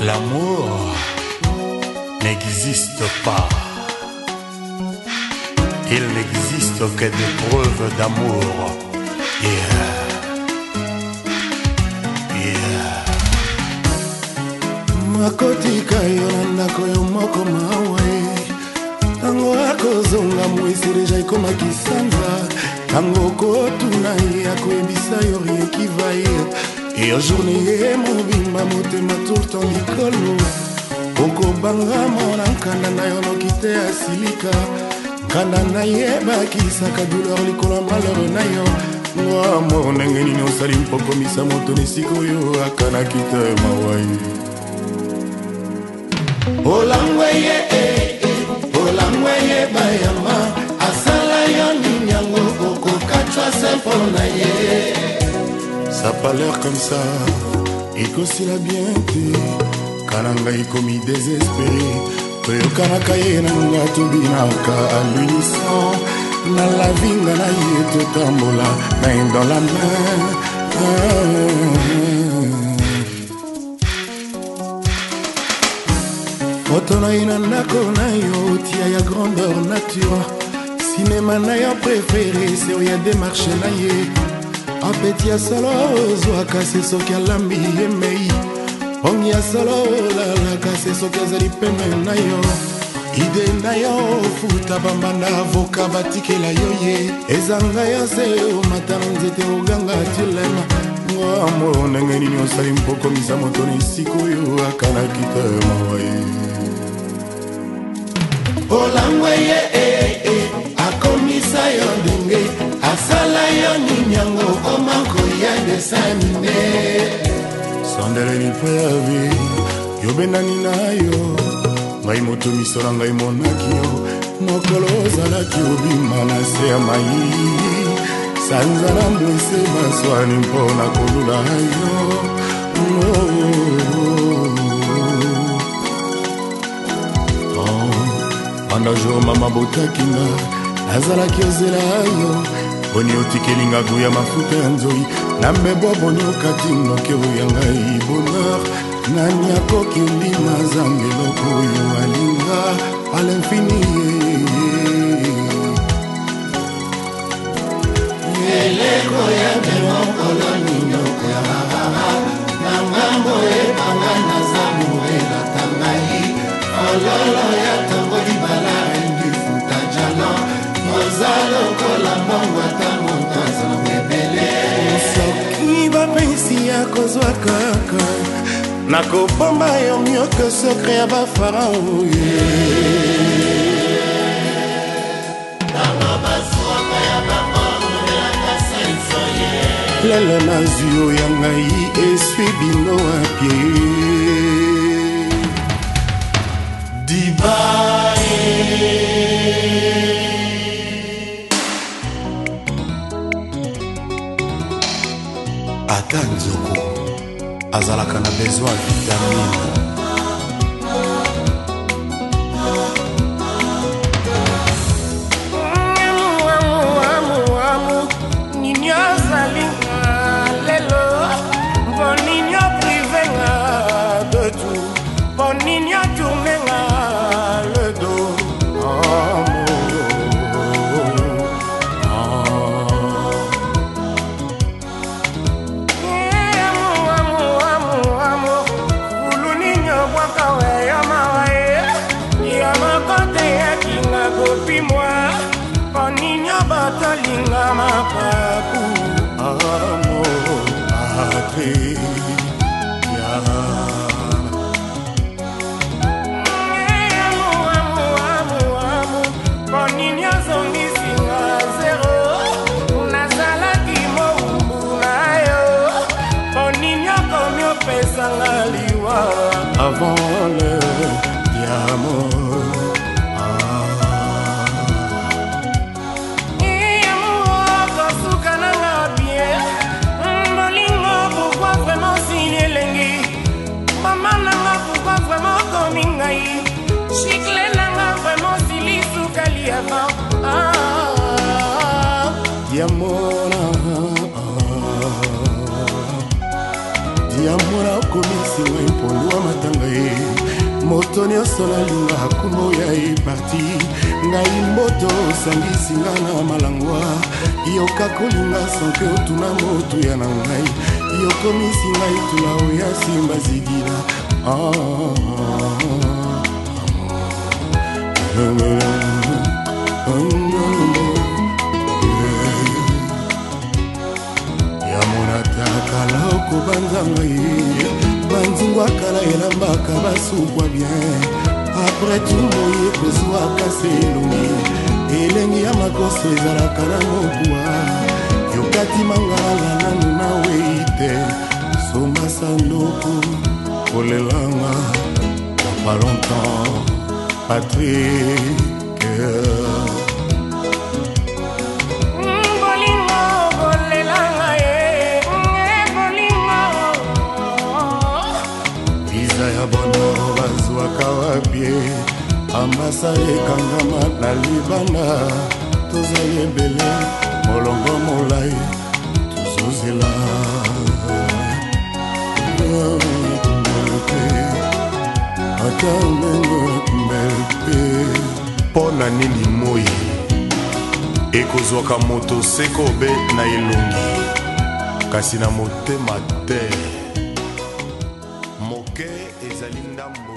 L'amour n'existe pas. Il n'existe que des preuves d'amour. Euh, akotika yo na ndako yo moko mawa ye ntango akozonga moesereja ekomaki sanza ntango kotuna ye akoyebisa yo riekiva ye yo journe ye mobimba motema tourtan likolo okobanga mona nkanda na yo noki te asilika nkanda na ye bakisaka douleur likolo ya malheur na yo mwamo ndenge nini osali mpokomisa moto na esika oyo akanaki te mawai olangweye e olangweye bayama asala yo nini yango okokatwa se mpo na ye ça pas l'air comme ça ekosila bien te kana ngai ekomi désespéré toyokanaka ye na nga tobinaka alunison na lavinga na ye totambola main dans la main ah, ah, ah. moto na ye na ndako na yo tia ya grandeur nature sinema na yo préféré seo ya demarche na ye apeti ya solo ozwaka se soki alambi ye mei ongi ya solo olalaka se soki azali peme na yo ide na yo ofuta bambanda avoka batikela yo ye ezanga yo se omata na nzete oganga tilema ngwamo ndenge nini osali mpokomisa moto na esika oyo akanaki te mawa ye ye ee eh, eh. akomisa yo ndenge asala yo nini yango okoma koya desamine sandeleni mpo ya vi yobendani na yo ngai moto miso na ngai monaki yo mokolo ozalaki obima na se ya mayii sanza na mbwese maswani mpo na kolula yo wana jour mama botakinga nazalaki ozela yo boni otikelinga guya mafuta ya nzoi na mbebwa boni okati noke oya ngai bonheur nani akoki olima zamba eloko oyo alinga alinfini eleko ya nakozwa kaka nakobomba yo mioka sekre ya bafarao lelo nazwi o ya ngai eswi bino apie dibae ata nzoko azalaka na besoin vitamine atalinga mapapu amo patri ponini azongisinga zero nazalaki mowumbu na yo ponini okomi opesanga liwa avant diamora diamora akomisi ngai mpolwa matanga ye moto nyonso nalinga akumbu ya eparti ngai mboto osangisi nga na malangwa yoka kolinga sanke otuna motuya na ngai yokomisi ngai tula oya simba zidila ah, ah, ah, ah, ah, ah, ah, ah, ngai banzungu akala elambaka basukwa bien apres tout moye kozwaka selongi elengi ya makoso ezalaka na mokuwa yokatimangala nanu na wei te somba sandoku kolelanga papa longtemps patrik bazwaka wapie amasa ekangama na libanda tozali ebele molongo molai tozozela ata ndengempe mpo na nini moi ekozwaka moto sekobe na elongi kasi na motema te ezali ndambo